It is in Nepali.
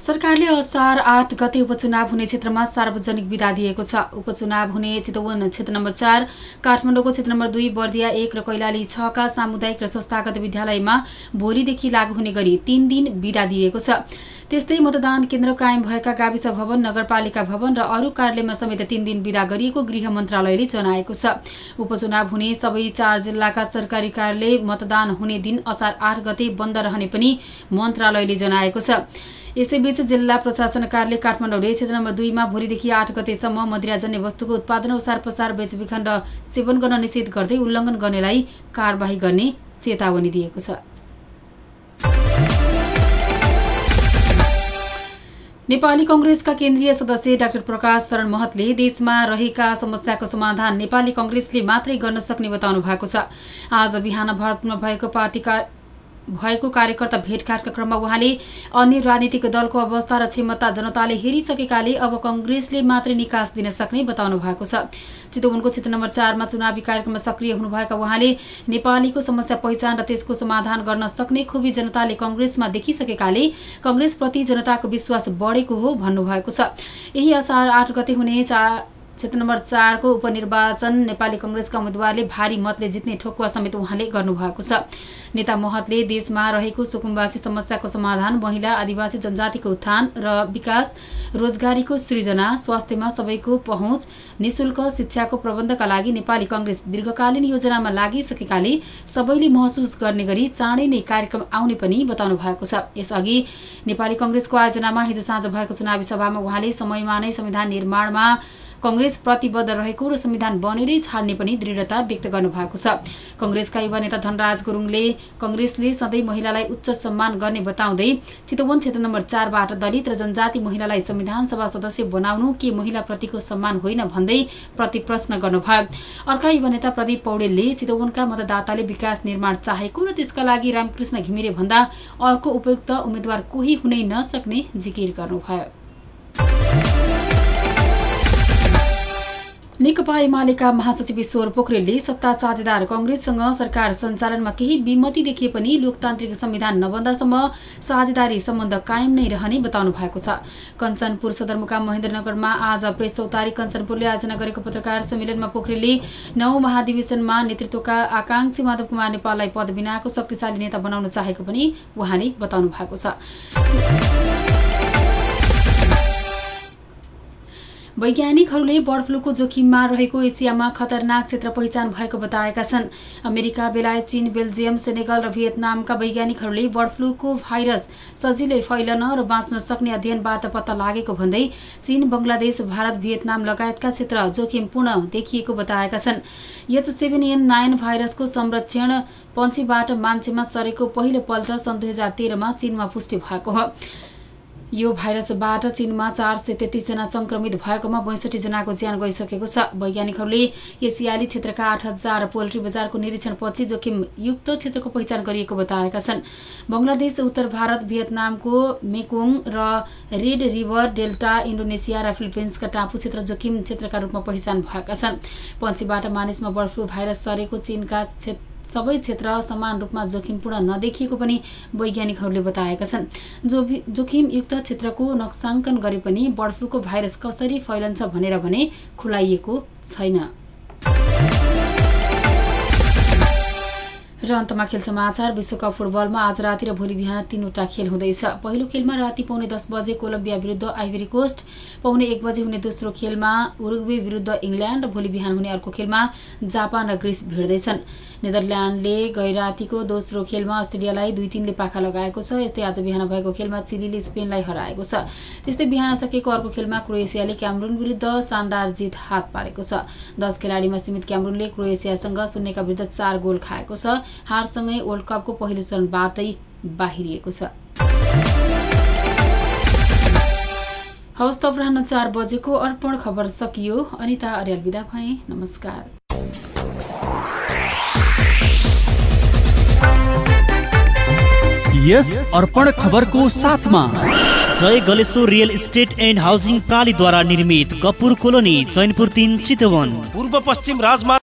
सरकारले असार आठ गते उपचुनाव हुने क्षेत्रमा सार्वजनिक विदा दिएको छ। उपचुनाव हुने चितवन क्षेत्र नम्बर चार काठमाडौँको क्षेत्र नम्बर दुई बर्दिया एक र कैलाली छका सामुदायिक र संस्थागत विद्यालयमा भोलिदेखि लागू हुने गरी तीन दिन विदा दिएको छ। त्यस्तै मतदान केन्द्र कायम भएका गाविस भवन नगरपालिका भवन र अरू कार्यालयमा समेत तीन दिन विदा गरिएको गृह मन्त्रालयले जनाएको छ। उपचुनाव हुने सबै चार जिल्लाका सरकारी कार्यालय मतदान हुने दिन असार आठ गते बन्द रहने पनि मन्त्रालयले जनाएको छ। यसैबीच जिल्ला प्रशासन कार्यालय काठमाडौँले क्षेत्र नम्बर दुईमा भोलिदेखि आठ गतेसम्म मदिराजन्य वस्तुको उत्पादन ओसार पसार बेचबिखन र सेवन गर्न निषेध गर्दै उल्लङ्घन गर्नेलाई कारवाही गर्ने चेतावनी दिएको छ। नेपाली कंग्रेसका केन्द्रीय सदस्य डाक्टर प्रकाश शरण महतले देशमा रहेका समस्याको समाधान नेपाली कंग्रेसले मात्रै गर्न सक्ने बताउनु भएको छ। आज बिहान भारतमा भएको पार्टीका भएको कार्यकर्ता भेटघाटका क्रममा उहाँले अन्य राजनीतिक दलको अवस्था र क्षमता जनताले हेरिसकेकाले अब कंग्रेसले मात्रै निकास दिन सक्ने बताउनु भएको छ। चितवनको क्षेत्र नम्बर चारमा चुनावी कार्यक्रममा सक्रिय हुनुभएका उहाँले नेपालीको समस्या पहिचान र त्यसको समाधान गर्न सक्ने खुबी जनताले कंग्रेसमा देखिसकेकाले कंग्रेसप्रति जनताको विश्वास बढेको हो भन्नुभएको छ। यही असार आठ गते हुने क्षेत्र नम्बर चारको उपनिर्वाचन नेपाली कंग्रेसका उम्मेद्वारले भारी मतले जित्ने ठोकुवा समेत उहाँले गर्नुभएको छ। नेता महतले देशमा रहेको सुकुम्बासी समस्याको समाधान महिला आदिवासी जनजातिको उत्थान र विकास रोजगारीको सृजना स्वास्थ्यमा सबैको पहुँच निशुल्क शिक्षाको प्रबन्धका लागि नेपाली कंग्रेस दीर्घकालीन योजनामा लागिसकेकाले सबैले महसुस गर्ने गरी चाँडै नै कार्यक्रम आउने पनि बताउनु भएको छ। यसअघि नेपाली कंग्रेसको आयोजनामा हिजो साँझ भएको चुनावी सभामा उहाँले समयमा नै संविधान निर्माणमा कंग्रेस प्रतिबद्ध रहेको र संविधान बनेरै छाड्ने पनि दृढता व्यक्त गर्नुभएको छ। कंग्रेसका युवा नेता धनराज गुरुङले कंग्रेसले सधैँ महिलालाई उच्च सम्मान गर्ने बताउँदै चितवन क्षेत्र नम्बर चारबाट दलित र जनजाति महिलालाई संविधान सभा सदस्य बनाउनु के महिलाप्रतिको सम्मान होइन भन्दै प्रति प्रश्न गर्नुभयो। अर्का युवा नेता प्रदीप पौडेलले चितवनका मतदाताले विकास निर्माण चाहेको र त्यसका लागि रामकृष्ण घिमिरे भन्दा अर्को उपयुक्त उम्मेद्वार कोही हुनै नसक्ने जिकिर गर्नुभयो। नेकपा एमालेका महासचिव ईश्वर पोखरेलले सत्ता साझेदार कंग्रेससँग सरकार सञ्चालनमा केही विमति देखिए पनि लोकतान्त्रिक संविधान नबन्दासम्म साझेदारी सम्बन्ध कायम नै रहने बताउनु भएको छ। कञ्चनपुर सदरमुकाम महेन्द्रनगरमा आज प्रेस चौतारी कञ्चनपुरले आयोजना गरेको पत्रकार सम्मेलनमा पोखरेलले नौ महाधिवेशनमा नेतृत्वका आकांक्षी माधव कुमार नेपाललाई पद बिनाको शक्तिशाली नेता बनाउन चाहेको पनि उहाँले बताउनु भएको छ। वैज्ञानिकहरूले बर्ड फ्लूको जोखिममा रहेको एसियामा खतरनाक क्षेत्र पहिचान भएको बताएका छन्। अमेरिका बेलायत चीन बेल्जियम सेनेगल र भियतनामका वैज्ञानिकहरूले बर्ड फ्लूको भाइरस सजिलै फैलन र बाँच्न सक्ने अध्ययनबाट पत्ता लागेको भन्दै चीन बङ्गलादेश भारत भियतनाम लगायतका क्षेत्र जोखिमपूर्ण देखिएको बताएका छन्। यस सेभेन एन नाइन भाइरसको संरक्षण पन्छीबाट मान्छेमा सरेको पहिलो पल्ट सन् दुई हजार तेह्रमा चीनमा पुष्टि भएको हो। यो भाइरसबाट चीनमा चार सय तेत्तिसजना संक्रमित भएकोमा बैसठी जनाको ज्यान गइसकेको छ। वैज्ञानिकहरूले एसियाली क्षेत्रका आठ हजार पोल्ट्री बजारको निरीक्षणपछि जोखिम युक्त क्षेत्रको पहिचान गरिएको बताएका छन्। बङ्गलादेश उत्तर भारत भियतनामको मेकोङ र रेड रिभर डेल्टा इन्डोनेसिया र फिलिपिन्सका टापु क्षेत्र जोखिम क्षेत्रका रूपमा पहिचान भएका छन्। पन्छीबाट मानिसमा बर्ड फ्लू भाइरस सरेको चीनका क्षेत्र सबै क्षेत्र समान रूपमा जोखिमपूर्ण नदेखिएको पनि वैज्ञानिकहरूले बताएका छन्। जो जोखिमयुक्त क्षेत्रको नक्साङ्कन गरे पनि बर्ड फ्लूको भाइरस कसरी फैलन्छ भनेर भने खुलाइएको छैन। र अन्तमा खेल समाचार विश्वकप फुटबलमा आज राति र भोलि बिहान तीनवटा खेल हुँदैछ। पहिलो खेलमा राति पाउने दस बजे कोलम्बिया विरुद्ध आइभरी कोस्ट पाउने एक बजे हुने दोस्रो खेलमा उरुग्वे विरुद्ध इङ्ल्यान्ड र भोलि बिहान हुने अर्को खेलमा जापान र ग्रिस भिड्दैछन्। नेदरल्यान्डले गैरातीको दोस्रो खेलमा अस्ट्रेलियालाई दुई तिनले पाखा लगाएको छ। यस्तै आज बिहान भएको खेलमा चिलीले स्पेनलाई हराएको छ। त्यस्तै बिहान सकेको अर्को खेलमा क्रोएसियाले क्यामरुन विरुद्ध शानदार जित हात पारेको छ। दस खेलाडीमा सीमित क्यामरुनले क्रोएसियासँग शून्यका विरुद्ध चार गोल खाएको छ। हारसँगै वर्ल्ड कपको पहिलो चरणबाटै बाहिरिएको छ। हवस् त अपराह चार बजेको अर्पण खबर सकियो। अनिता अर्याल विदा भए। नमस्कार। यस अर्पण खबरको साथमा Jay Galeshwar real estate and housing प्रणालीद्वारा निर्मित कपुर कोलोनी चैनपुर तिन चितवन। पूर्व पश्चिम राजमार्ग